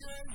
söyle